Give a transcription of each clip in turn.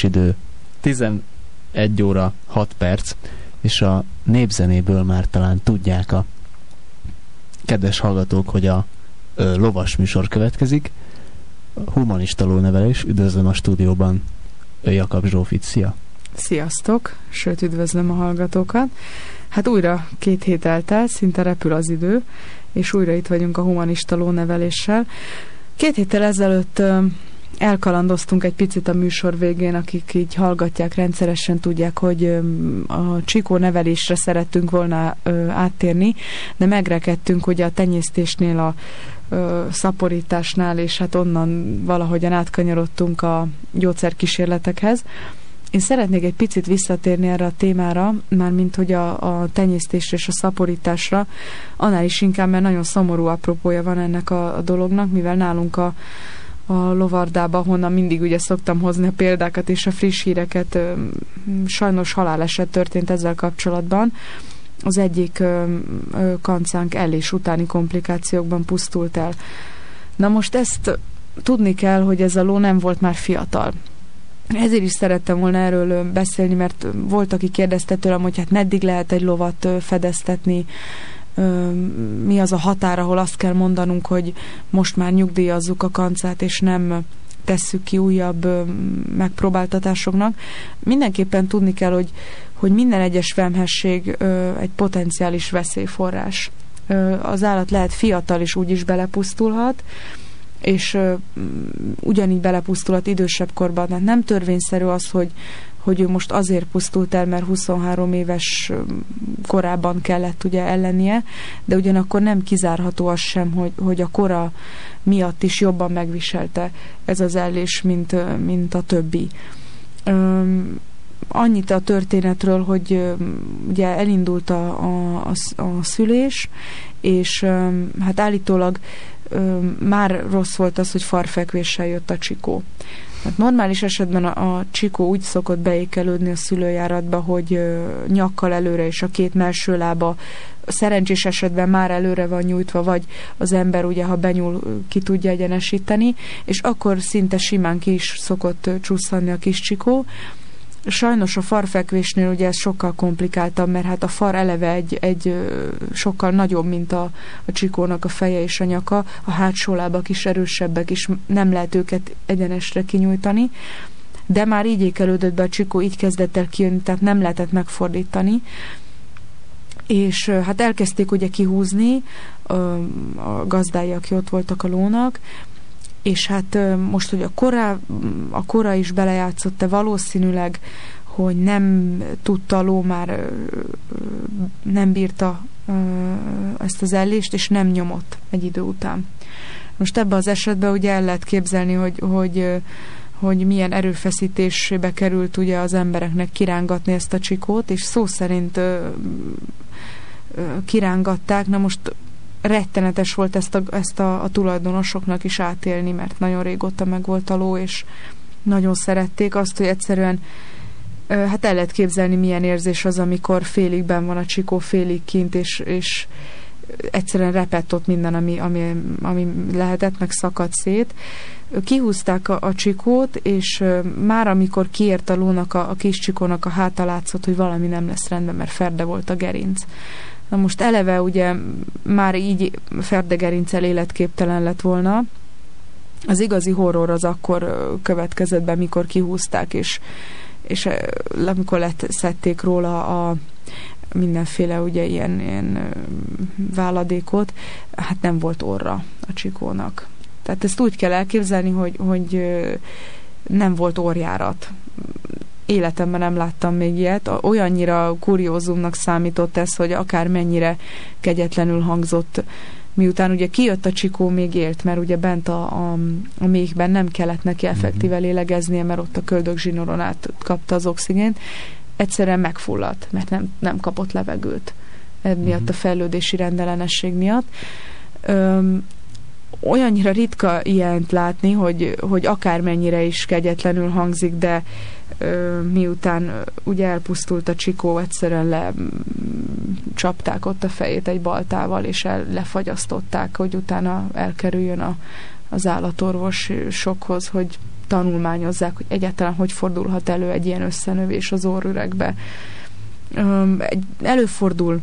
pontos idő 11 óra 6 perc, és a népzenéből már talán tudják a kedves hallgatók, hogy a ö, lovas műsor következik. Humanista lónevelés, üdvözlöm a stúdióban Jakab Zsófit, szia! Sziasztok, sőt üdvözlöm a hallgatókat. Hát újra két hét eltelt, szinte repül az idő, és újra itt vagyunk a humanista lóneveléssel. Két héttel ezelőtt elkalandoztunk egy picit a műsor végén, akik így hallgatják rendszeresen, tudják, hogy a csikó nevelésre szerettünk volna áttérni, de megrekedtünk ugye a tenyésztésnél a szaporításnál, és hát onnan valahogyan átkanyarodtunk a gyógyszerkísérletekhez. Én szeretnék egy picit visszatérni erre a témára, mármint hogy a, a tenyésztésre és a szaporításra, annál is inkább, mert nagyon szomorú apropója van ennek a, a dolognak, mivel nálunk a a lovardába, honnan mindig ugye szoktam hozni a példákat és a friss híreket. Sajnos haláleset történt ezzel kapcsolatban. Az egyik kancánk el és utáni komplikációkban pusztult el. Na most ezt tudni kell, hogy ez a ló nem volt már fiatal. Ezért is szerettem volna erről beszélni, mert volt, aki kérdezte tőlem, hogy hát meddig lehet egy lovat fedeztetni, mi az a határ, ahol azt kell mondanunk, hogy most már nyugdíjazzuk a kancát, és nem tesszük ki újabb megpróbáltatásoknak. Mindenképpen tudni kell, hogy, hogy minden egyes femhesség egy potenciális veszélyforrás. Az állat lehet fiatal, és úgy is belepusztulhat, és ugyanígy belepusztulhat idősebb korban. Tehát nem törvényszerű az, hogy hogy ő most azért pusztult el, mert 23 éves korában kellett ugye ellennie, de ugyanakkor nem kizárható az sem, hogy, hogy a kora miatt is jobban megviselte ez az ellés, mint, mint a többi. Üm, annyit a történetről, hogy ugye elindult a, a, a, a szülés, és hát állítólag már rossz volt az, hogy farfekvéssel jött a csikó. Hát normális esetben a, a csikó úgy szokott beékelődni a szülőjáratba, hogy ö, nyakkal előre és a két melső lába szerencsés esetben már előre van nyújtva, vagy az ember ugye, ha benyúl, ki tudja egyenesíteni, és akkor szinte simán ki is szokott csúszani a kis csikó. Sajnos a farfekvésnél ugye ez sokkal komplikáltabb, mert hát a far eleve egy, egy sokkal nagyobb, mint a, a csikónak a feje és a nyaka, a hátsó lábak is erősebbek, és nem lehet őket egyenesre kinyújtani, de már így ékelődött be a csikó, így kezdett el kijönni, tehát nem lehetett megfordítani, és hát elkezdték ugye kihúzni, a gazdái, aki ott voltak a lónak, és hát most, hogy a kora, a kora is belejátszott-e valószínűleg, hogy nem tudta ló már, nem bírta ezt az ellést, és nem nyomott egy idő után. Most ebben az esetben ugye el lehet képzelni, hogy, hogy, hogy milyen erőfeszítésbe került ugye az embereknek kirángatni ezt a csikót, és szó szerint kirángatták, na most rettenetes volt ezt a, ezt a, a tulajdonosoknak is átélni, mert nagyon régóta meg volt a ló, és nagyon szerették azt, hogy egyszerűen hát el lehet képzelni, milyen érzés az, amikor félig ben van a csikó, félig kint, és, és egyszerűen repett ott minden, ami, ami, ami lehetett, meg szakadt szét. Kihúzták a, a csikót, és már amikor kiért a lónak, a, a kis csikónak a háta látszott, hogy valami nem lesz rendben, mert ferde volt a gerinc. Na most eleve ugye már így Ferdegerincel életképtelen lett volna. Az igazi horror az akkor következett be, mikor kihúzták, és, és amikor lett, szedték róla a mindenféle ugye ilyen, ilyen váladékot, hát nem volt orra a csikónak. Tehát ezt úgy kell elképzelni, hogy, hogy nem volt orjárat életemben nem láttam még ilyet. Olyannyira kuriózumnak számított ez, hogy akár mennyire kegyetlenül hangzott miután ugye kijött a csikó, még élt, mert ugye bent a, a, a méhben nem kellett neki mhm. effektíve lélegeznie, mert ott a köldök zsinoron át kapta az oxigént, egyszerűen megfulladt, mert nem, nem kapott levegőt miatt a fejlődési rendellenesség miatt. Öm, olyannyira ritka ilyent látni, hogy, hogy akármennyire is kegyetlenül hangzik, de miután ugye elpusztult a csikó, egyszerűen le csapták ott a fejét egy baltával, és el, lefagyasztották, hogy utána elkerüljön a, az állatorvos sokhoz, hogy tanulmányozzák, hogy egyáltalán hogy fordulhat elő egy ilyen összenövés az orrüregbe. Előfordul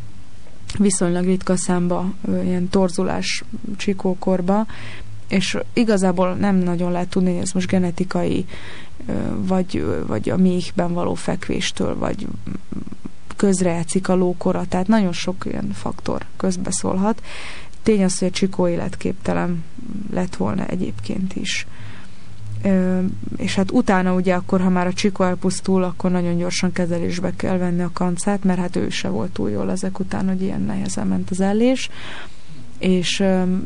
viszonylag ritka számba ilyen torzulás csikókorba, és igazából nem nagyon lehet tudni, hogy ez most genetikai, vagy, vagy a méhben való fekvéstől, vagy közrejátszik a lókora, tehát nagyon sok ilyen faktor közbeszólhat. Tény az, hogy a csikó életképtelen lett volna egyébként is. és hát utána ugye akkor, ha már a csikó elpusztul, akkor nagyon gyorsan kezelésbe kell venni a kancát, mert hát ő se volt túl jól ezek után, hogy ilyen nehezen ment az ellés és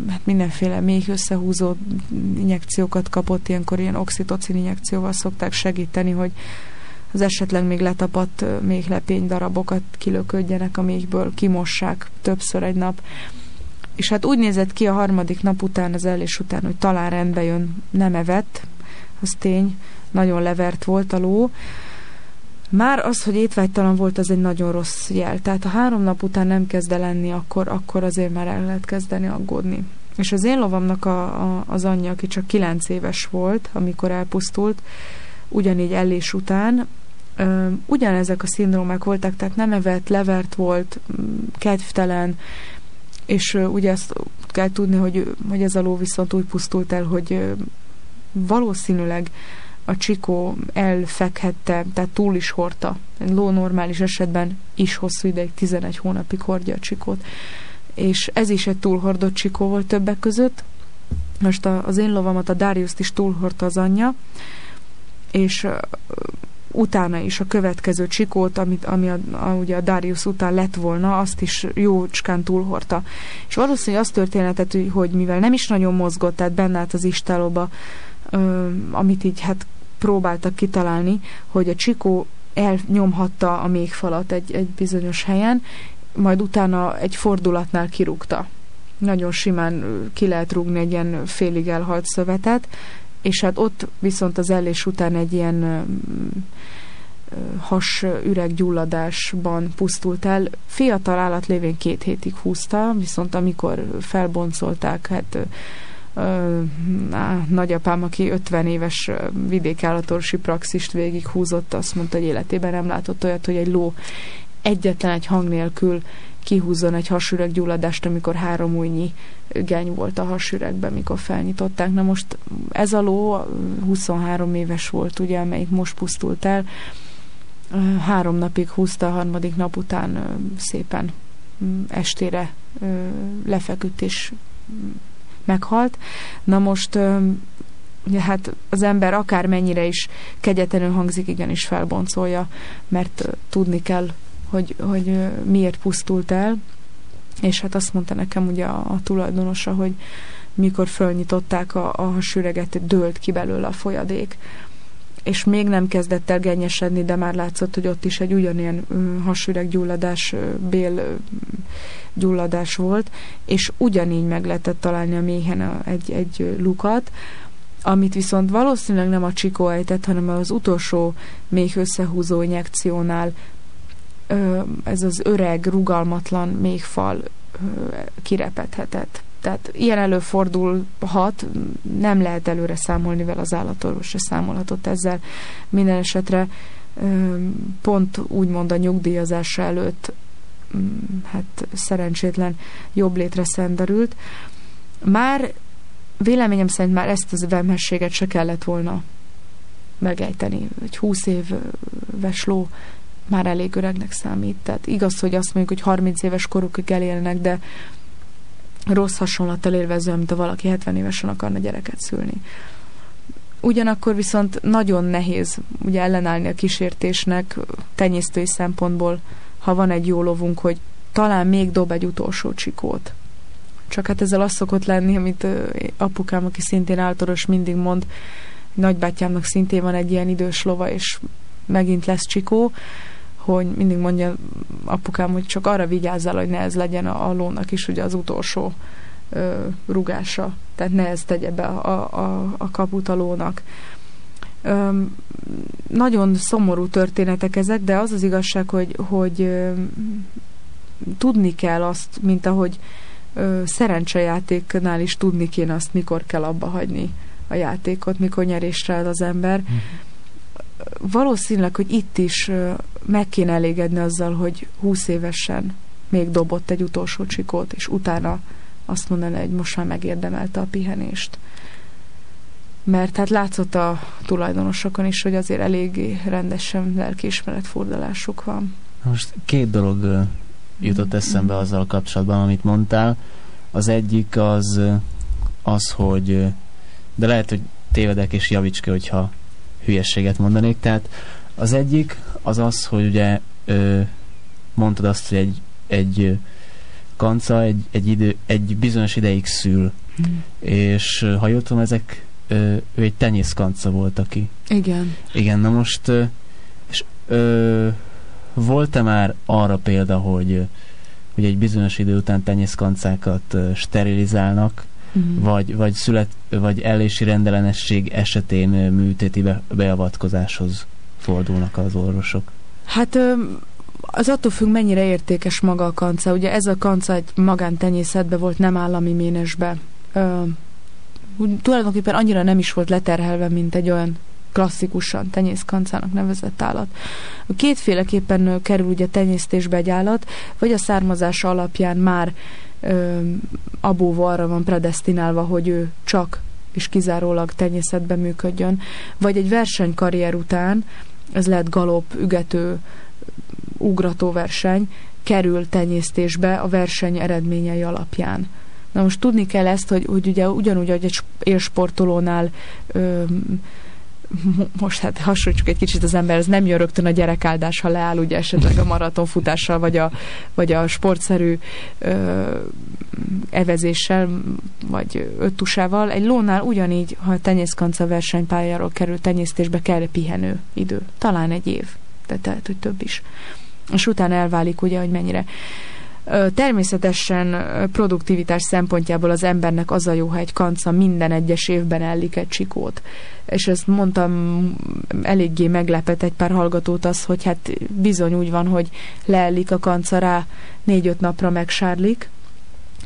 hát mindenféle még összehúzó injekciókat kapott, ilyenkor ilyen oxitocin injekcióval szokták segíteni, hogy az esetleg még letapadt még lepény darabokat kilöködjenek a méhből, kimossák többször egy nap. És hát úgy nézett ki a harmadik nap után, az ellés után, hogy talán rendbe jön, nem evett, az tény, nagyon levert volt a ló, már az, hogy étvágytalan volt, az egy nagyon rossz jel. Tehát ha három nap után nem kezd el enni, akkor, akkor azért már el lehet kezdeni aggódni. És az én lovamnak a, a, az anyja, aki csak kilenc éves volt, amikor elpusztult, ugyanígy ellés után, ö, ugyanezek a szindrómák voltak, tehát nem evett, levert volt, kedvtelen, és ö, ugye azt kell tudni, hogy, hogy ez a ló viszont úgy pusztult el, hogy ö, valószínűleg a csikó elfekhette, tehát túl is hordta. Ló normális esetben is hosszú ideig, 11 hónapig hordja a csikót. És ez is egy túlhordott csikó volt többek között. Most az én lovamat, a Darius-t is túlhordta az anyja, és utána is a következő csikót, amit, ami a, a, ugye a Darius után lett volna, azt is jócskán túlhordta. És valószínűleg az történetet, hogy mivel nem is nagyon mozgott, tehát benne állt az istálóba, amit így hát próbáltak kitalálni, hogy a csikó elnyomhatta a méhfalat egy, egy bizonyos helyen, majd utána egy fordulatnál kirúgta. nagyon simán ki lehet rúgni egy ilyen félig elhalt szövetet, és hát ott viszont az ellés után egy ilyen has üreggyulladásban pusztult el. Fiatal állat lévén két hétig húzta, viszont amikor felboncolták, hát á, nagyapám, aki 50 éves vidékállatorsi praxist végig húzott, azt mondta, hogy életében nem látott olyat, hogy egy ló egyetlen egy hang nélkül kihúzzon egy hasüreggyulladást, amikor három újnyi geny volt a hasüregben, mikor felnyitották. Na most ez a ló 23 éves volt, ugye, amelyik most pusztult el, három napig húzta, a harmadik nap után szépen estére lefeküdt és meghalt. Na most ugye hát az ember akár mennyire is kegyetlenül hangzik, igenis felboncolja, mert tudni kell, hogy, hogy miért pusztult el, és hát azt mondta nekem ugye a, a tulajdonosa, hogy mikor fölnyitották a, a hasüreget, dőlt ki belőle a folyadék és még nem kezdett el gennyesedni, de már látszott, hogy ott is egy ugyanilyen hasüreggyulladás, bél gyulladás volt, és ugyanígy meg lehetett találni a méhen egy, egy lukat, amit viszont valószínűleg nem a csikó ejtett, hanem az utolsó még összehúzó injekciónál ez az öreg, rugalmatlan méhfal kirepethetett. Tehát ilyen előfordulhat, nem lehet előre számolni vele az állatorvos, se számolhatott ezzel. Minden esetre pont úgymond a nyugdíjazása előtt hát szerencsétlen jobb létre szenderült. Már véleményem szerint már ezt az vemhességet se kellett volna megejteni. Egy 20 éves ló már elég öregnek számít. Tehát igaz, hogy azt mondjuk, hogy 30 éves korukig elélnek, de rossz hasonlattal élvező, mint a valaki 70 évesen akarna gyereket szülni. Ugyanakkor viszont nagyon nehéz ugye ellenállni a kísértésnek tenyésztői szempontból, ha van egy jó lovunk, hogy talán még dob egy utolsó csikót. Csak hát ezzel az szokott lenni, amit apukám, aki szintén általános mindig mond, nagybátyámnak szintén van egy ilyen idős lova, és megint lesz csikó, hogy mindig mondja apukám, hogy csak arra vigyázzál, hogy ne ez legyen a, a lónak is ugye az utolsó ö, rugása. Tehát ne ez tegye be a, a, a kaput a lónak. Ö, nagyon szomorú történetek ezek, de az az igazság, hogy, hogy ö, tudni kell azt, mint ahogy ö, szerencsejátéknál is tudni kéne azt, mikor kell abba hagyni a játékot, mikor nyerésre az ember. Mm valószínűleg, hogy itt is meg kéne elégedni azzal, hogy 20 évesen még dobott egy utolsó csikót, és utána azt mondani, hogy most már megérdemelte a pihenést. Mert hát látszott a tulajdonosokon is, hogy azért eléggé rendesen lelkiismeret fordulásuk van. Most két dolog jutott eszembe azzal kapcsolatban, amit mondtál. Az egyik az, az, hogy de lehet, hogy tévedek és javíts ki, hogyha hülyességet mondanék. Tehát az egyik az az, hogy ugye ö, mondtad azt, hogy egy, egy kanca egy, egy, idő, egy bizonyos ideig szül. Mm. És ha jól tudom, ezek ö, ő egy tenyészkanca volt, aki. Igen. Igen, na most ö, és ö, volt-e már arra példa, hogy hogy egy bizonyos idő után tenyészkancákat sterilizálnak, uh-huh. vagy, vagy, szület, vagy ellési rendellenesség esetén műtéti be, beavatkozáshoz fordulnak az orvosok? Hát az attól függ, mennyire értékes maga a kanca. Ugye ez a kanca egy magántenyészetbe volt, nem állami ménesbe. Ö, tulajdonképpen annyira nem is volt leterhelve, mint egy olyan klasszikusan tenyészkancának nevezett állat. Kétféleképpen kerül ugye tenyésztésbe egy állat, vagy a származása alapján már ö, abóva arra van predestinálva, hogy ő csak és kizárólag tenyészetben működjön, vagy egy versenykarrier után, ez lehet galop, ügető, ugrató verseny, kerül tenyésztésbe a verseny eredményei alapján. Na most tudni kell ezt, hogy, hogy ugye ugyanúgy, hogy egy élsportolónál ö, most hát hasonlítsuk egy kicsit az ember, ez nem jön rögtön a gyerekáldás, ha leáll ugye esetleg a maratonfutással, vagy a, vagy a sportszerű ö, evezéssel, vagy öttusával. Egy lónál ugyanígy, ha a tenyészkanca versenypályáról kerül tenyésztésbe, kell pihenő idő. Talán egy év, de tehát, hogy több is. És utána elválik ugye, hogy mennyire Természetesen produktivitás szempontjából az embernek az a jó, ha egy kanca minden egyes évben ellik egy csikót. És ezt mondtam, eléggé meglepett egy pár hallgatót az, hogy hát bizony úgy van, hogy leellik a kanca rá, négy-öt napra megsárlik,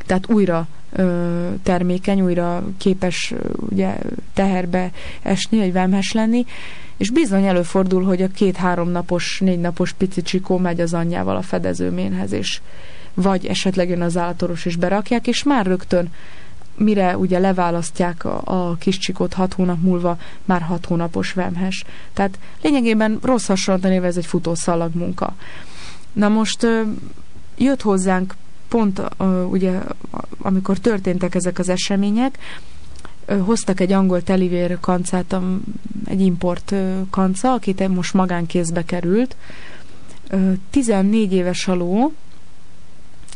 tehát újra ö, termékeny, újra képes ugye teherbe esni, vagy vámhes lenni, és bizony előfordul, hogy a két-három napos, négy napos pici csikó megy az anyjával a fedezőménhez, és vagy esetleg jön az állatoros és berakják, és már rögtön mire ugye leválasztják a, a kis csikót hat hónap múlva, már hat hónapos vemhes. Tehát lényegében rossz hasonlatan ez egy futószalag munka. Na most jött hozzánk pont ugye, amikor történtek ezek az események, hoztak egy angol telivér kancát, egy import kanca, akit most magánkézbe került. 14 éves aló,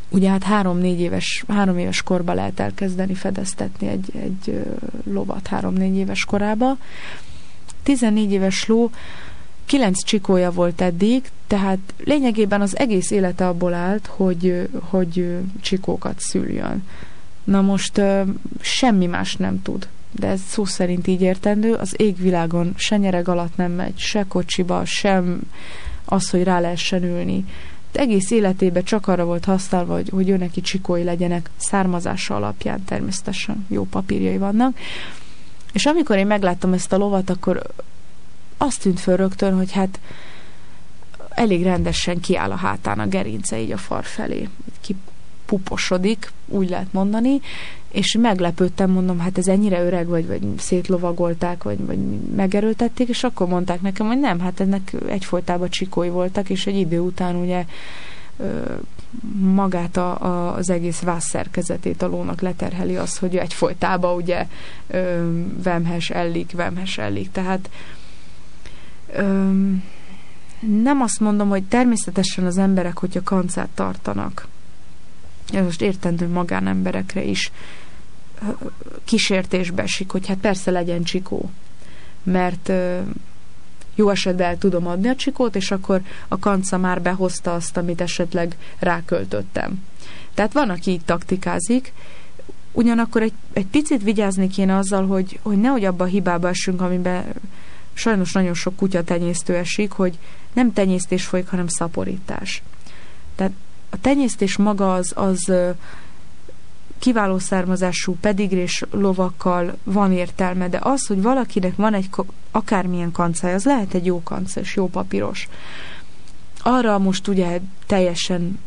ugye hát három-négy éves, három éves korba lehet elkezdeni fedeztetni egy, egy lovat három-négy éves korába. 14 éves ló, kilenc csikója volt eddig, tehát lényegében az egész élete abból állt, hogy, hogy csikókat szüljön. Na most semmi más nem tud, de ez szó szerint így értendő, az égvilágon se nyereg alatt nem megy, se kocsiba, sem az, hogy rá lehessen ülni egész életében csak arra volt használva, hogy, hogy ő neki csikói legyenek, származása alapján természetesen jó papírjai vannak. És amikor én megláttam ezt a lovat, akkor azt tűnt föl rögtön, hogy hát elég rendesen kiáll a hátán a gerince így a far felé. Kipuposodik, úgy lehet mondani, és meglepődtem, mondom, hát ez ennyire öreg, vagy, vagy szétlovagolták, vagy, vagy megerőltették, és akkor mondták nekem, hogy nem, hát ennek egyfolytában csikói voltak, és egy idő után ugye magát a, a, az egész vászszerkezetét a lónak leterheli az, hogy egyfolytában ugye ö, vemhes ellik, vemhes ellik. Tehát ö, nem azt mondom, hogy természetesen az emberek, hogyha kancát tartanak, ez most értendő magánemberekre is kísértésbe esik, hogy hát persze legyen csikó, mert jó esetben tudom adni a csikót, és akkor a kanca már behozta azt, amit esetleg ráköltöttem. Tehát van, aki így taktikázik, ugyanakkor egy, egy picit vigyázni kéne azzal, hogy, hogy nehogy abba a hibába esünk, amiben sajnos nagyon sok kutya tenyésztő esik, hogy nem tenyésztés folyik, hanem szaporítás. Tehát a tenyésztés maga az, az kiváló származású pedigrés lovakkal van értelme, de az, hogy valakinek van egy akármilyen kancája, az lehet egy jó kanca és jó papíros. Arra most ugye teljesen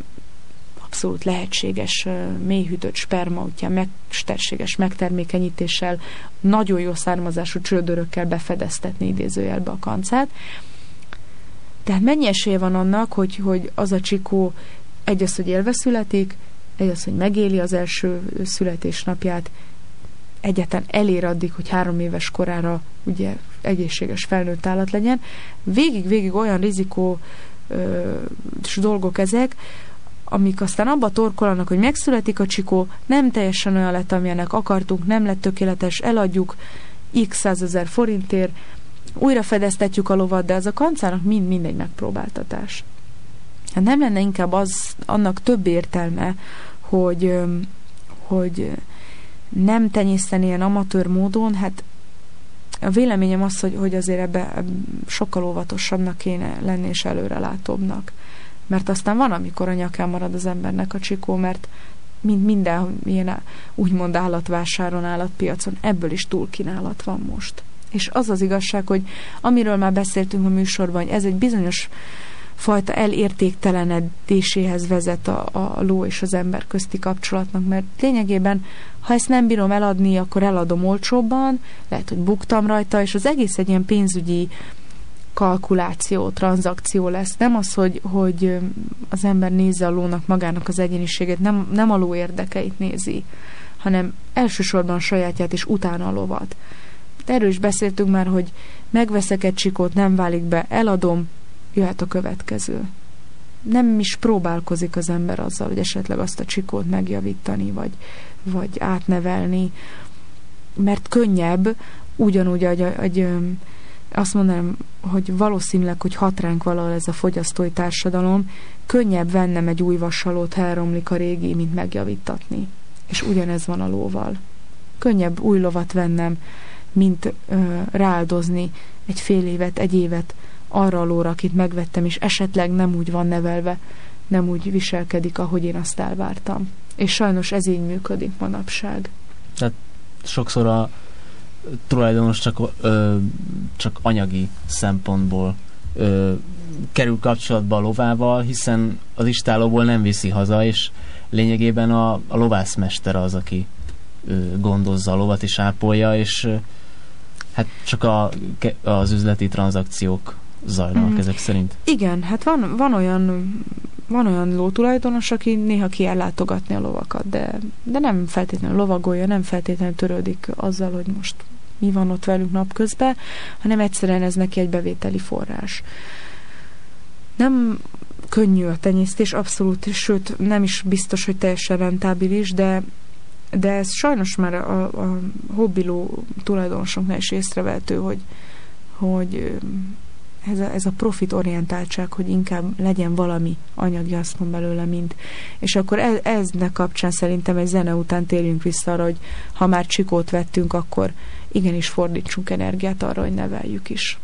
abszolút lehetséges mélyhűtött sperma útján mesterséges megtermékenyítéssel, nagyon jó származású csődörökkel befedeztetni idézőjelbe a kancát. Tehát mennyi esélye van annak, hogy, hogy az a csikó egy az, hogy élve születik, egy az, hogy megéli az első születésnapját, egyetlen elér addig, hogy három éves korára ugye egészséges felnőtt állat legyen. Végig-végig olyan rizikó ö, dolgok ezek, amik aztán abba torkolanak, hogy megszületik a csikó, nem teljesen olyan lett, amilyenek akartunk, nem lett tökéletes, eladjuk x százezer forintért, újra fedeztetjük a lovat, de ez a kancának mind-mind egy megpróbáltatás. Hát nem lenne inkább az, annak több értelme, hogy, hogy nem tenyészteni ilyen amatőr módon, hát a véleményem az, hogy, hogy azért ebbe, sokkal óvatosabbnak kéne lenni és előrelátóbbnak. Mert aztán van, amikor a nyakán marad az embernek a csikó, mert mint minden ilyen úgymond állatvásáron, állatpiacon, ebből is túlkínálat van most. És az az igazság, hogy amiről már beszéltünk a műsorban, hogy ez egy bizonyos fajta elértéktelenedéséhez vezet a, a ló és az ember közti kapcsolatnak, mert lényegében, ha ezt nem bírom eladni, akkor eladom olcsóbban, lehet, hogy buktam rajta, és az egész egy ilyen pénzügyi kalkuláció, tranzakció lesz. Nem az, hogy, hogy az ember nézze a lónak magának az egyéniségét, nem, nem a ló érdekeit nézi, hanem elsősorban sajátját, és utána a lovat. Erről is beszéltünk már, hogy megveszek egy csikót, nem válik be, eladom, jöhet a következő. Nem is próbálkozik az ember azzal, hogy esetleg azt a csikót megjavítani, vagy, vagy átnevelni, mert könnyebb, ugyanúgy, hogy egy azt mondanám, hogy valószínűleg, hogy hat ránk valahol ez a fogyasztói társadalom, könnyebb vennem egy új vasalót, ha elromlik a régi, mint megjavítatni. És ugyanez van a lóval. Könnyebb új lovat vennem, mint ö, rááldozni egy fél évet, egy évet arra a lóra, akit megvettem, és esetleg nem úgy van nevelve, nem úgy viselkedik, ahogy én azt elvártam. És sajnos ez így működik manapság. Tehát sokszor a tulajdonos csak, ö, csak anyagi szempontból ö, kerül kapcsolatba a lovával, hiszen az istálóból nem viszi haza, és lényegében a, a lovászmester az, aki ö, gondozza a lovat és ápolja, és ö, hát csak a, az üzleti tranzakciók zajlanak mm. ezek szerint. Igen, hát van, van olyan van olyan lótulajdonos, aki néha ki látogatni a lovakat, de, de nem feltétlenül lovagolja, nem feltétlenül törődik azzal, hogy most mi van ott velünk napközben, hanem egyszerűen ez neki egy bevételi forrás. Nem könnyű a tenyésztés, abszolút, sőt nem is biztos, hogy teljesen rentábilis, de, de ez sajnos már a, a hobbiló tulajdonosoknál is észrevehető, hogy, hogy ez a, ez a profit orientáltság, hogy inkább legyen valami anyagi hasznom belőle, mint. És akkor ez, eznek kapcsán szerintem egy zene után térjünk vissza arra, hogy ha már csikót vettünk, akkor igenis fordítsunk energiát arra, hogy neveljük is.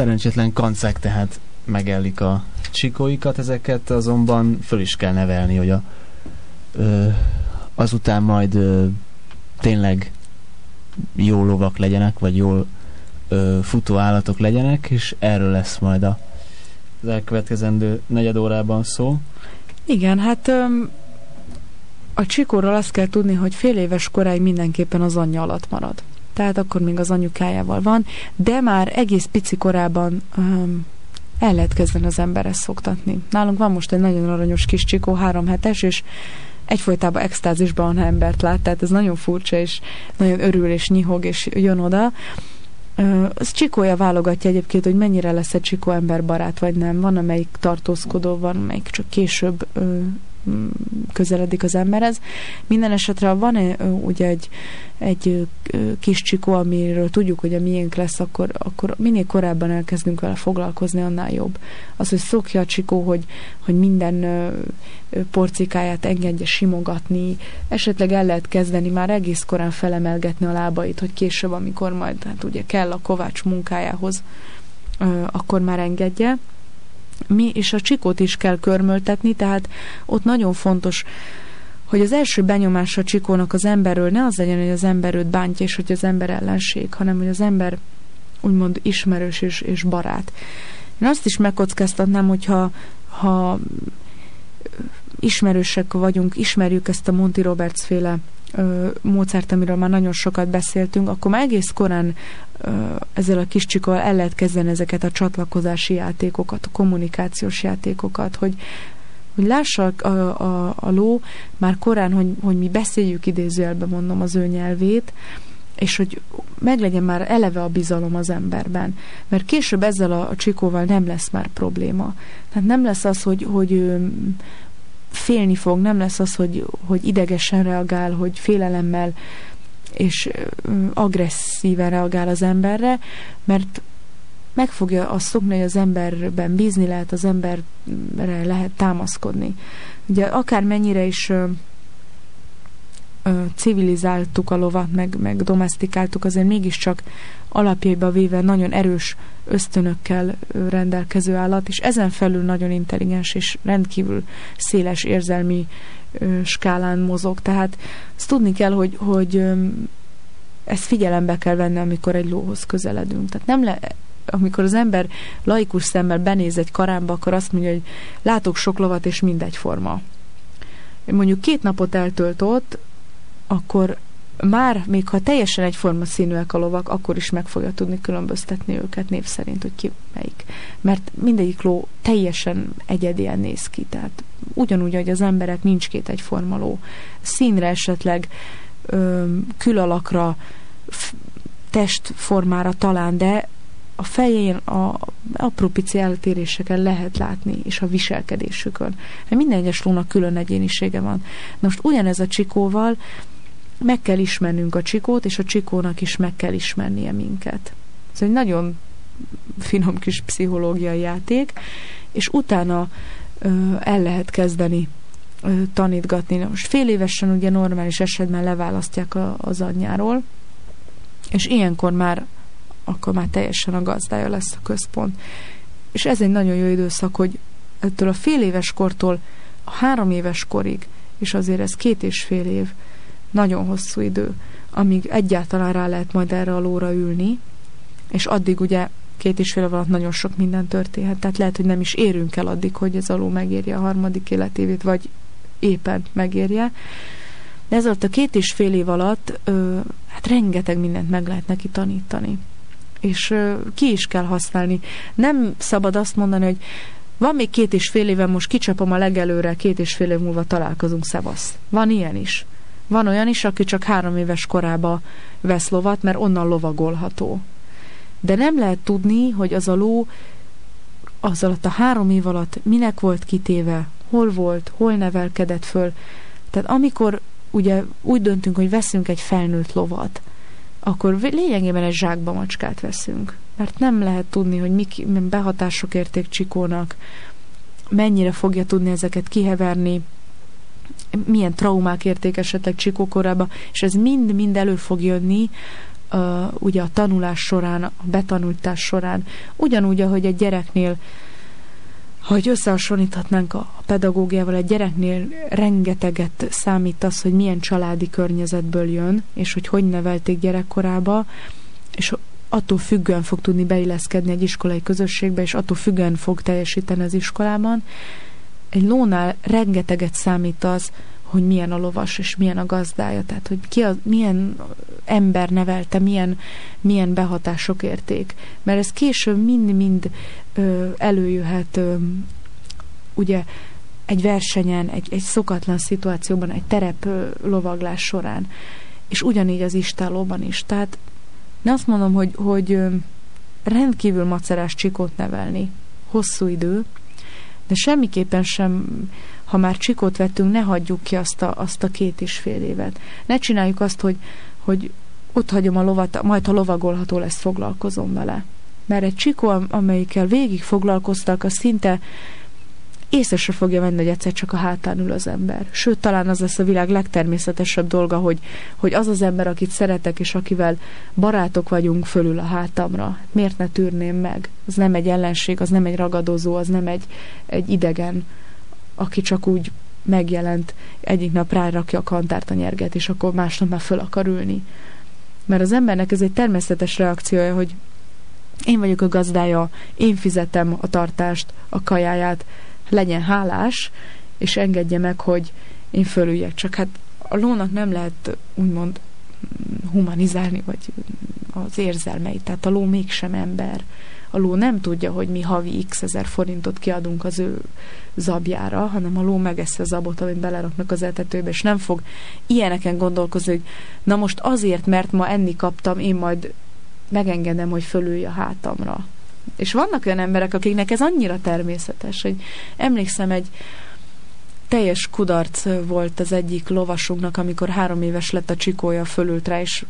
Szerencsétlen kancák tehát megellik a csikóikat, ezeket azonban föl is kell nevelni, hogy a, ö, azután majd ö, tényleg jó lovak legyenek, vagy jól futó állatok legyenek, és erről lesz majd a, az elkövetkezendő negyed órában szó. Igen, hát ö, a csikóról azt kell tudni, hogy fél éves koráig mindenképpen az anyja alatt marad tehát akkor még az anyukájával van, de már egész pici korában um, el lehet kezdeni az emberre szoktatni. Nálunk van most egy nagyon aranyos kis csikó, három hetes, és egyfolytában extázisban ha embert lát, tehát ez nagyon furcsa, és nagyon örül, és nyihog, és jön oda. Az csikója válogatja egyébként, hogy mennyire lesz egy csikó emberbarát, vagy nem. Van, amelyik tartózkodó, van, amelyik csak később közeledik az emberhez. Minden esetre van ugye egy, egy kis csikó, amiről tudjuk, hogy a miénk lesz, akkor, akkor minél korábban elkezdünk vele foglalkozni, annál jobb. Az, hogy szokja a csikó, hogy, hogy minden porcikáját engedje simogatni, esetleg el lehet kezdeni már egész korán felemelgetni a lábait, hogy később, amikor majd hát ugye kell a kovács munkájához, akkor már engedje mi, és a csikót is kell körmöltetni, tehát ott nagyon fontos, hogy az első benyomás a csikónak az emberről ne az legyen, hogy az ember őt bántja, és hogy az ember ellenség, hanem hogy az ember úgymond ismerős és, és barát. Én azt is megkockáztatnám, hogyha ha ismerősek vagyunk, ismerjük ezt a Monty Roberts féle ö, módszert, amiről már nagyon sokat beszéltünk, akkor már egész korán ezzel a kis csikal el lehet kezdeni ezeket a csatlakozási játékokat, a kommunikációs játékokat, hogy hogy lássa a, a, a ló már korán, hogy, hogy mi beszéljük idézőjelben mondom az ő nyelvét, és hogy meglegyen már eleve a bizalom az emberben. Mert később ezzel a, a csikóval nem lesz már probléma. Tehát nem lesz az, hogy, hogy félni fog, nem lesz az, hogy, hogy idegesen reagál, hogy félelemmel és agresszíven reagál az emberre, mert meg fogja azt szokni, hogy az emberben bízni lehet, az emberre lehet támaszkodni. Ugye akármennyire is civilizáltuk a lovat, meg, meg domestikáltuk, azért mégiscsak alapjaiba véve nagyon erős ösztönökkel rendelkező állat, és ezen felül nagyon intelligens és rendkívül széles érzelmi skálán mozog. Tehát azt tudni kell, hogy, hogy ezt figyelembe kell venni, amikor egy lóhoz közeledünk. Tehát nem le, amikor az ember laikus szemmel benéz egy karámba, akkor azt mondja, hogy látok sok lovat, és mindegyforma. Mondjuk két napot eltölt akkor már, még ha teljesen egyforma színűek a lovak, akkor is meg fogja tudni különböztetni őket név szerint, hogy ki melyik. Mert mindegyik ló teljesen egyedien néz ki, tehát ugyanúgy, hogy az emberek nincs két egyforma ló. Színre esetleg, ö, külalakra, testformára talán, de a fején a apró pici eltéréseken lehet látni, és a viselkedésükön. Minden egyes lónak külön egyénisége van. Most ugyanez a csikóval meg kell ismernünk a csikót, és a csikónak is meg kell ismernie minket. Ez egy nagyon finom kis pszichológiai játék, és utána ö, el lehet kezdeni ö, tanítgatni. Most fél évesen ugye normális esetben leválasztják a, az anyjáról, és ilyenkor már akkor már teljesen a gazdája lesz a központ. És ez egy nagyon jó időszak, hogy ettől a fél éves kortól a három éves korig, és azért ez két és fél év, nagyon hosszú idő, amíg egyáltalán rá lehet majd erre a lóra ülni, és addig ugye két és fél alatt nagyon sok minden történhet, tehát lehet, hogy nem is érünk el addig, hogy ez a ló megérje a harmadik életévét, vagy éppen megérje. De ez alatt a két és fél év alatt ö, hát rengeteg mindent meg lehet neki tanítani. És ö, ki is kell használni. Nem szabad azt mondani, hogy van még két és fél éve, most kicsapom a legelőre, két és fél év múlva találkozunk, szevasz. Van ilyen is. Van olyan is, aki csak három éves korába vesz lovat, mert onnan lovagolható. De nem lehet tudni, hogy az a ló az alatt a három év alatt minek volt kitéve, hol volt, hol nevelkedett föl. Tehát amikor ugye úgy döntünk, hogy veszünk egy felnőtt lovat, akkor lényegében egy zsákba macskát veszünk. Mert nem lehet tudni, hogy mik behatások érték Csikónak, mennyire fogja tudni ezeket kiheverni, milyen traumák érték esetleg Csikó korába, és ez mind-mind elő fog jönni uh, ugye a tanulás során, a betanultás során. Ugyanúgy, ahogy egy gyereknél hogy összehasonlíthatnánk a pedagógiával, egy gyereknél rengeteget számít az, hogy milyen családi környezetből jön, és hogy hogy nevelték gyerekkorába, és attól függően fog tudni beilleszkedni egy iskolai közösségbe, és attól függően fog teljesíteni az iskolában egy lónál rengeteget számít az, hogy milyen a lovas, és milyen a gazdája, tehát hogy ki a, milyen ember nevelte, milyen, milyen behatások érték. Mert ez később mind-mind előjöhet ö, ugye egy versenyen, egy, egy szokatlan szituációban, egy terep ö, lovaglás során. És ugyanígy az istálóban is. Tehát én azt mondom, hogy, hogy rendkívül macerás csikót nevelni. Hosszú idő, de semmiképpen sem, ha már csikót vettünk, ne hagyjuk ki azt a, azt a két és fél évet. Ne csináljuk azt, hogy, hogy ott hagyom a lovat, majd ha lovagolható lesz, foglalkozom vele. Mert egy csikó, amelyikkel végig foglalkoztak, az szinte észre se fogja venni, hogy egyszer csak a hátán ül az ember. Sőt, talán az lesz a világ legtermészetesebb dolga, hogy, hogy az az ember, akit szeretek, és akivel barátok vagyunk fölül a hátamra. Miért ne tűrném meg? Az nem egy ellenség, az nem egy ragadozó, az nem egy, egy idegen, aki csak úgy megjelent, egyik nap rárakja a kantárt a nyerget, és akkor másnap már föl akar ülni. Mert az embernek ez egy természetes reakciója, hogy én vagyok a gazdája, én fizetem a tartást, a kajáját, legyen hálás, és engedje meg, hogy én fölüljek. Csak hát a lónak nem lehet úgymond humanizálni, vagy az érzelmeit. Tehát a ló mégsem ember. A ló nem tudja, hogy mi havi x ezer forintot kiadunk az ő zabjára, hanem a ló megeszi a zabot, amit beleraknak az etetőbe, és nem fog ilyeneken gondolkozni, hogy na most azért, mert ma enni kaptam, én majd megengedem, hogy fölülj a hátamra. És vannak olyan emberek, akiknek ez annyira természetes, hogy emlékszem egy teljes kudarc volt az egyik lovasunknak, amikor három éves lett a csikója, fölült rá, és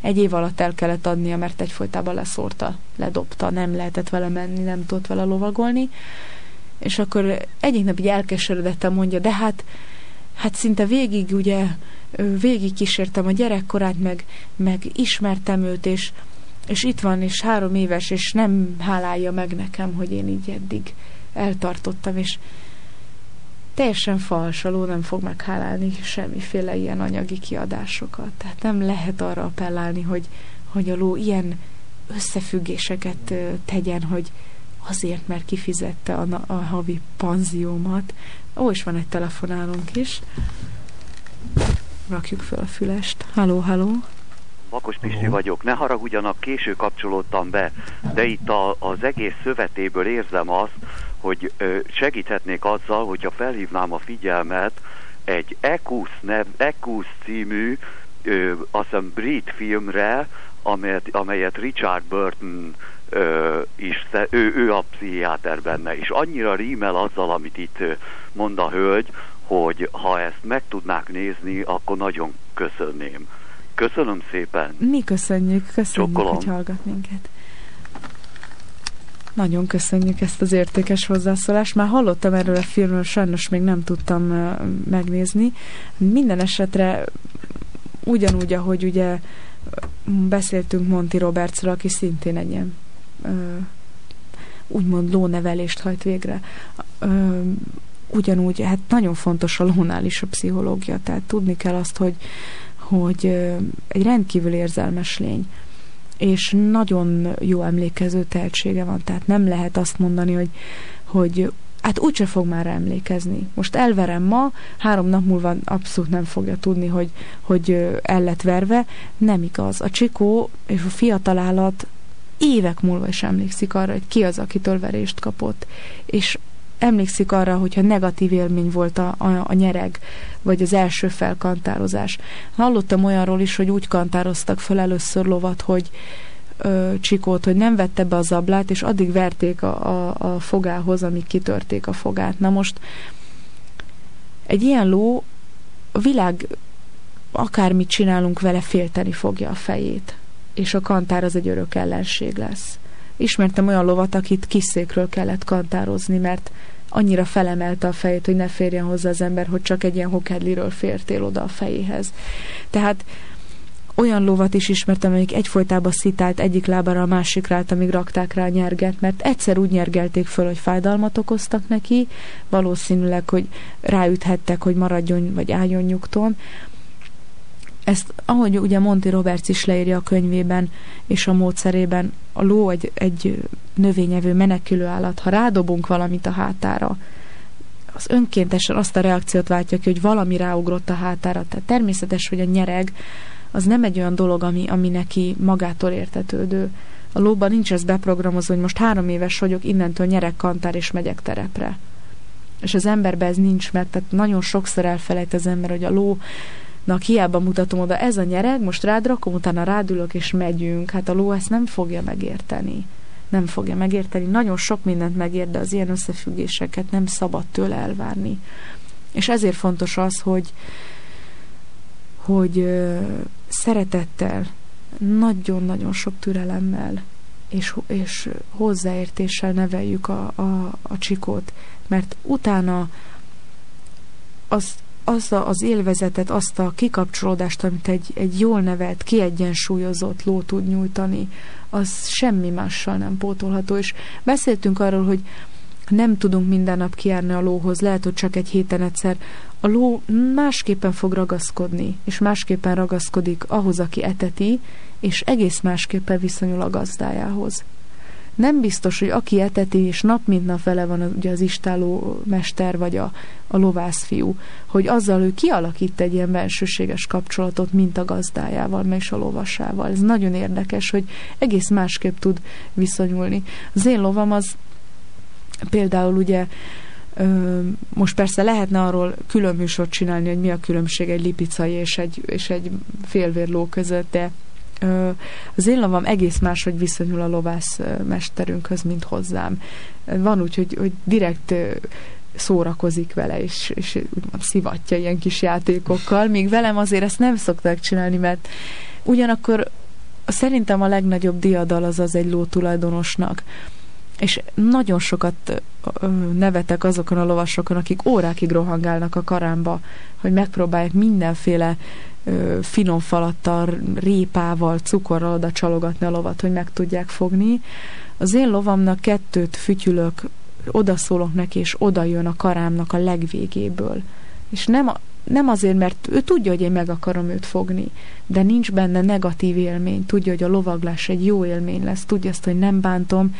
egy év alatt el kellett adnia, mert egyfolytában leszórta, ledobta, nem lehetett vele menni, nem tudott vele lovagolni. És akkor egyik nap így elkeseredetten mondja, de hát, hát szinte végig ugye, végig kísértem a gyerekkorát, meg, meg ismertem őt, és, és itt van, és három éves, és nem hálálja meg nekem, hogy én így eddig eltartottam, és teljesen fals, a ló nem fog meghálálni semmiféle ilyen anyagi kiadásokat. Tehát nem lehet arra appellálni, hogy, hogy a ló ilyen összefüggéseket tegyen, hogy azért, mert kifizette a, a havi panziómat. Ó, és van egy telefonálunk is. Rakjuk fel a fülest. Halló, halló. Bakos Pisti vagyok. Ne haragudjanak, késő kapcsolódtam be, de itt a, az egész szövetéből érzem azt, hogy segíthetnék azzal, hogyha felhívnám a figyelmet egy Ekus, nev, Ekus című, ö, azt hiszem brit filmre, amelyet, amelyet Richard Burton ö, is, ő, ő a pszichiáter benne, és annyira rímel azzal, amit itt mond a hölgy, hogy ha ezt meg tudnák nézni, akkor nagyon köszönném. Köszönöm szépen. Mi köszönjük, köszönjük, Csokolom. hogy hallgat minket. Nagyon köszönjük ezt az értékes hozzászólást. Már hallottam erről a filmről, sajnos még nem tudtam megnézni. Minden esetre ugyanúgy, ahogy ugye beszéltünk Monty Robertsről, aki szintén egy ilyen úgymond lónevelést hajt végre. Ugyanúgy, hát nagyon fontos a lónál is a pszichológia, tehát tudni kell azt, hogy, hogy egy rendkívül érzelmes lény és nagyon jó emlékező tehetsége van, tehát nem lehet azt mondani, hogy, hogy hát úgyse fog már emlékezni. Most elverem ma, három nap múlva abszolút nem fogja tudni, hogy, hogy el lett verve. Nem igaz. A csikó és a fiatal állat évek múlva is emlékszik arra, hogy ki az, akitől verést kapott. És emlékszik arra, hogyha negatív élmény volt a, a, a nyereg, vagy az első felkantározás. Hallottam olyanról is, hogy úgy kantároztak fel először lovat, hogy ö, csikót, hogy nem vette be a zablát, és addig verték a, a, a fogához, amíg kitörték a fogát. Na most egy ilyen ló, a világ akármit csinálunk vele, félteni fogja a fejét. És a kantár az egy örök ellenség lesz. Ismertem olyan lovat, akit kiszékről kellett kantározni, mert annyira felemelte a fejét, hogy ne férjen hozzá az ember, hogy csak egy ilyen hokedliről fértél oda a fejéhez. Tehát olyan lovat is ismertem, amelyik egyfolytában szitált egyik lábára a másikra át, amíg rakták rá a nyerget, mert egyszer úgy nyergelték föl, hogy fájdalmat okoztak neki, valószínűleg, hogy ráüthettek, hogy maradjon vagy álljon nyugton, ezt, ahogy ugye Monty Roberts is leírja a könyvében és a módszerében, a ló egy, egy növényevő menekülő állat, ha rádobunk valamit a hátára, az önkéntesen azt a reakciót váltja ki, hogy valami ráugrott a hátára. Tehát természetes, hogy a nyereg az nem egy olyan dolog, ami, ami neki magától értetődő. A lóban nincs ez beprogramozva, hogy most három éves vagyok, innentől nyerek kantár és megyek terepre. És az emberben ez nincs meg, tehát nagyon sokszor elfelejt az ember, hogy a ló hiába mutatom oda, ez a nyereg, most rád rakom, utána rádülök és megyünk. Hát a ló ezt nem fogja megérteni. Nem fogja megérteni. Nagyon sok mindent megér, de az ilyen összefüggéseket nem szabad tőle elvárni. És ezért fontos az, hogy, hogy szeretettel, nagyon-nagyon sok türelemmel és, és hozzáértéssel neveljük a, a, a csikót, mert utána az az a, az élvezetet, azt a kikapcsolódást, amit egy, egy jól nevelt, kiegyensúlyozott ló tud nyújtani, az semmi mással nem pótolható. És beszéltünk arról, hogy nem tudunk minden nap kijárni a lóhoz, lehet, hogy csak egy héten egyszer. A ló másképpen fog ragaszkodni, és másképpen ragaszkodik ahhoz, aki eteti, és egész másképpen viszonyul a gazdájához. Nem biztos, hogy aki eteti, és nap mint nap vele van ugye az istáló mester, vagy a, a lovászfiú, hogy azzal ő kialakít egy ilyen bensőséges kapcsolatot, mint a gazdájával, meg a lovasával. Ez nagyon érdekes, hogy egész másképp tud viszonyulni. Az én lovam az például ugye most persze lehetne arról külön műsort csinálni, hogy mi a különbség egy lipicai és egy, és egy félvérló között, de az én lovam egész máshogy viszonyul a lovász mesterünkhöz, mint hozzám. Van úgy, hogy, hogy direkt szórakozik vele, és, és úgymond szivatja ilyen kis játékokkal, míg velem azért ezt nem szokták csinálni, mert ugyanakkor szerintem a legnagyobb diadal az az egy ló tulajdonosnak, és nagyon sokat nevetek azokon a lovasokon, akik órákig rohangálnak a karámba, hogy megpróbálják mindenféle finom falattal, répával, cukorral oda csalogatni a lovat, hogy meg tudják fogni. Az én lovamnak kettőt fütyülök, odaszólok neki, és oda jön a karámnak a legvégéből. És nem, nem azért, mert ő tudja, hogy én meg akarom őt fogni, de nincs benne negatív élmény, tudja, hogy a lovaglás egy jó élmény lesz, tudja azt, hogy nem bántom,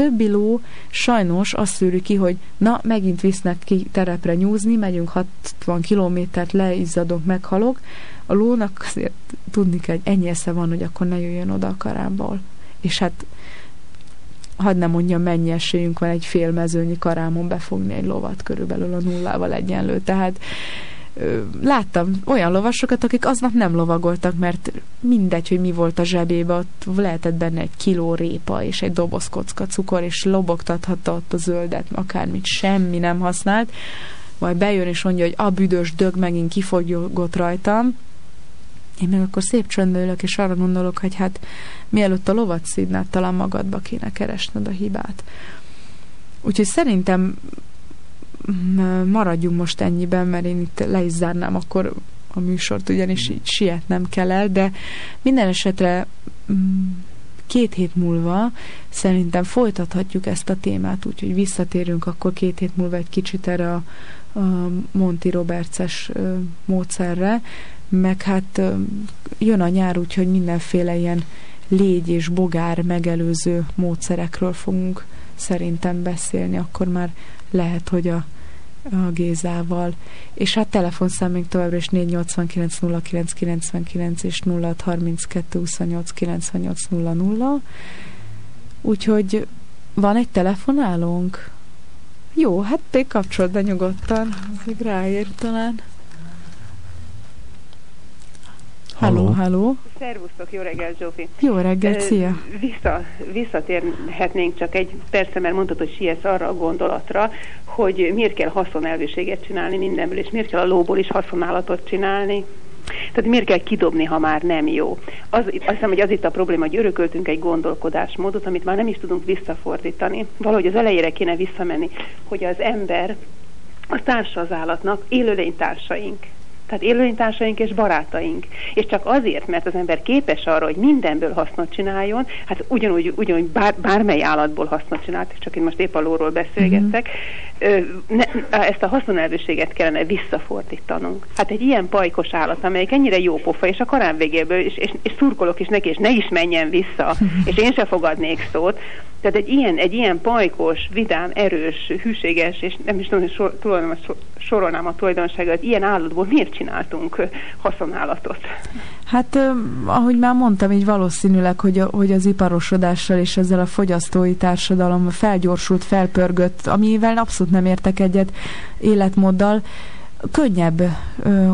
többi ló sajnos azt szűri ki, hogy na, megint visznek ki terepre nyúzni, megyünk 60 kilométert, leizzadok, meghalok. A lónak azért tudni kell, hogy ennyi esze van, hogy akkor ne jöjjön oda a karámból. És hát hadd nem mondjam, mennyi esélyünk van egy félmezőnyi karámon befogni egy lovat körülbelül a nullával egyenlő. Tehát láttam olyan lovasokat, akik aznap nem lovagoltak, mert mindegy, hogy mi volt a zsebébe, ott lehetett benne egy kiló répa és egy doboz kocka cukor, és lobogtathatta ott a zöldet, akármit, semmi nem használt. Majd bejön és mondja, hogy a büdös dög megint kifogyott rajtam, én meg akkor szép csöndbe ülök, és arra gondolok, hogy hát mielőtt a lovat szídnád, talán magadba kéne keresned a hibát. Úgyhogy szerintem maradjunk most ennyiben, mert én itt le is zárnám akkor a műsort, ugyanis így sietnem kell el, de minden esetre két hét múlva szerintem folytathatjuk ezt a témát, úgyhogy visszatérünk akkor két hét múlva egy kicsit erre a, a Monty Robertses módszerre, meg hát jön a nyár, úgyhogy mindenféle ilyen légy és bogár megelőző módszerekről fogunk szerintem beszélni, akkor már lehet, hogy a, a Gézával. És hát telefonszámunk továbbra is 489 09 99 és 0632 28 98 00. Úgyhogy van egy telefonálónk? Jó, hát még kapcsolat be nyugodtan. Még ráér talán. Halló, halló. Szervusztok, jó reggel, Zsófi. Jó reggel, szia. Vissza, visszatérhetnénk csak egy persze, mert mondtad, hogy siesz arra a gondolatra, hogy miért kell haszonelvűséget csinálni mindenből, és miért kell a lóból is haszonállatot csinálni. Tehát miért kell kidobni, ha már nem jó? Az, azt hiszem, hogy az itt a probléma, hogy örököltünk egy gondolkodásmódot, amit már nem is tudunk visszafordítani. Valahogy az elejére kéne visszamenni, hogy az ember a társa az állatnak, élőlénytársaink tehát élőlénytársaink és barátaink. És csak azért, mert az ember képes arra, hogy mindenből hasznot csináljon, hát ugyanúgy, ugyanúgy bár, bármely állatból hasznot csinált, csak én most épp a lóról beszélgettek, mm-hmm. ne, ezt a haszonelvűséget kellene visszafordítanunk. Hát egy ilyen pajkos állat, amelyik ennyire jó pofa, és a karán végéből, és, és, és szurkolok is neki, és ne is menjen vissza, és én se fogadnék szót, tehát egy ilyen, egy ilyen pajkos, vidám, erős, hűséges, és nem is tudom, hogy sor, sorolnám a tulajdonságot, ilyen állatból miért csináltunk haszonállatot? Hát, ahogy már mondtam, így valószínűleg, hogy, hogy az iparosodással és ezzel a fogyasztói társadalom felgyorsult, felpörgött, amivel abszolút nem értek egyet életmóddal, könnyebb,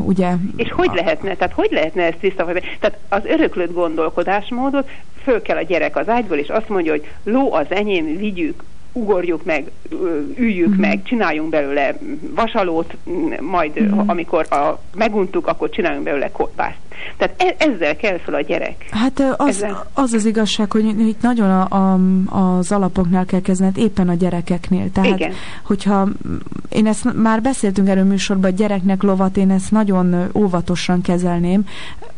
ugye. És hogy lehetne, tehát hogy lehetne ezt visszafordítani? Tehát az öröklött gondolkodásmódot föl kell a gyerek az ágyból, és azt mondja, hogy ló az enyém, vigyük, ugorjuk meg, üljük uh-huh. meg, csináljunk belőle vasalót, majd uh-huh. amikor a, meguntuk, akkor csináljunk belőle kolbászt. Tehát e- ezzel kell fel a gyerek. Hát az, az az igazság, hogy itt nagyon a, a, az alapoknál kell kezdeni, éppen a gyerekeknél. Tehát, Igen. hogyha én ezt már beszéltünk erről műsorban, a gyereknek lovat, én ezt nagyon óvatosan kezelném.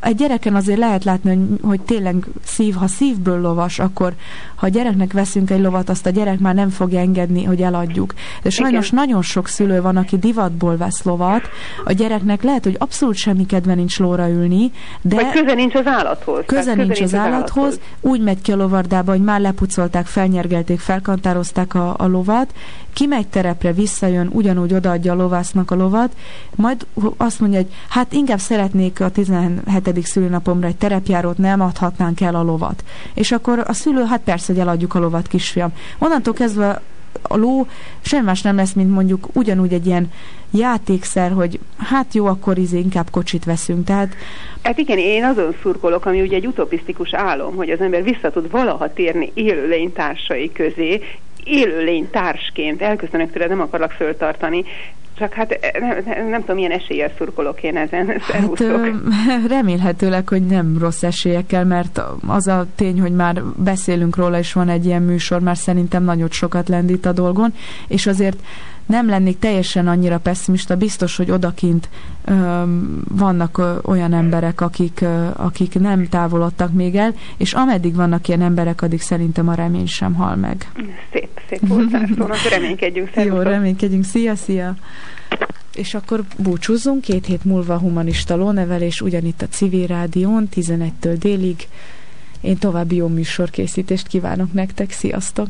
Egy gyereken azért lehet látni, hogy, hogy tényleg szív, ha szívből lovas, akkor ha a gyereknek veszünk egy lovat, azt a gyerek már nem fogja engedni, hogy eladjuk. De sajnos Igen. nagyon sok szülő van, aki divatból vesz lovat, a gyereknek lehet, hogy abszolút semmi kedve nincs lóra ülni. De Vagy köze nincs az állathoz. Köze, köze nincs, nincs az, az állathoz, állathoz, úgy megy ki a lovardába, hogy már lepucolták, felnyergelték, felkantározták a, a lovat, kimegy terepre, visszajön, ugyanúgy odaadja a lovásznak a lovat, majd azt mondja, hogy hát inkább szeretnék a 17. szülőnapomra egy terepjárót, nem adhatnánk el a lovat. És akkor a szülő, hát persze, hogy eladjuk a lovat, kisfiam. Onnantól kezdve a ló semmi más nem lesz, mint mondjuk ugyanúgy egy ilyen játékszer, hogy hát jó, akkor izé inkább kocsit veszünk. Tehát... Hát igen, én azon szurkolok, ami ugye egy utopisztikus álom, hogy az ember vissza tud valaha térni élőlény társai közé, élőlény társként, elköszönök tőle, nem akarlak föltartani, csak hát nem, nem tudom, milyen eséllyel szurkolok én ezen. Hát, remélhetőleg, hogy nem rossz esélyekkel, mert az a tény, hogy már beszélünk róla, és van egy ilyen műsor, már szerintem nagyon sokat lendít a dolgon, és azért nem lennék teljesen annyira pessimista, biztos, hogy odakint ö, vannak ö, olyan emberek, akik, ö, akik nem távolodtak még el, és ameddig vannak ilyen emberek, addig szerintem a remény sem hal meg. Szép, szép hozzászólnak, reménykedjünk. Jó, reménykedjünk. Szia, szia! És akkor búcsúzzunk, két hét múlva humanista lónevelés, ugyanitt a civil rádión, 11-től délig. Én további jó műsorkészítést kívánok nektek, sziasztok!